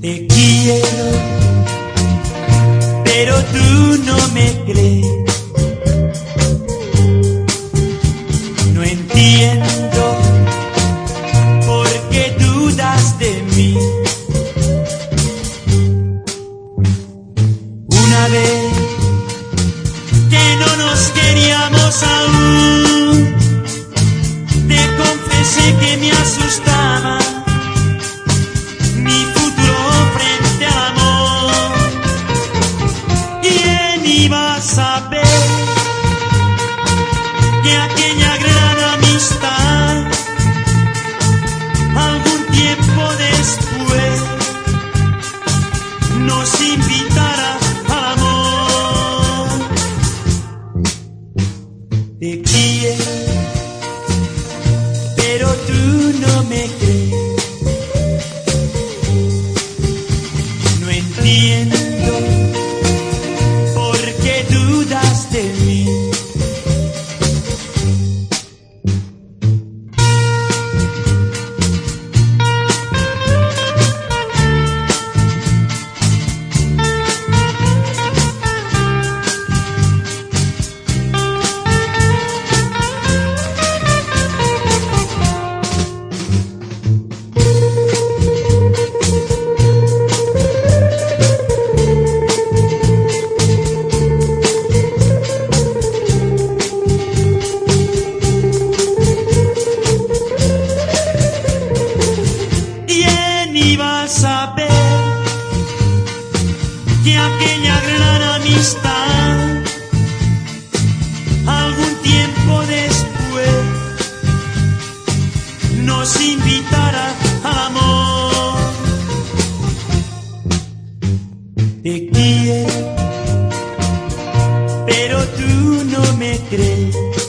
Te quiero, pero tú no me crees. Saber que aquella gran amistad algún tiempo después nos invitara al amor? Te quiero, pero tú no me crees. No entiendo que aquella gran amistad algún tiempo después nos invitara al amor? Te quiero, pero tú no me crees.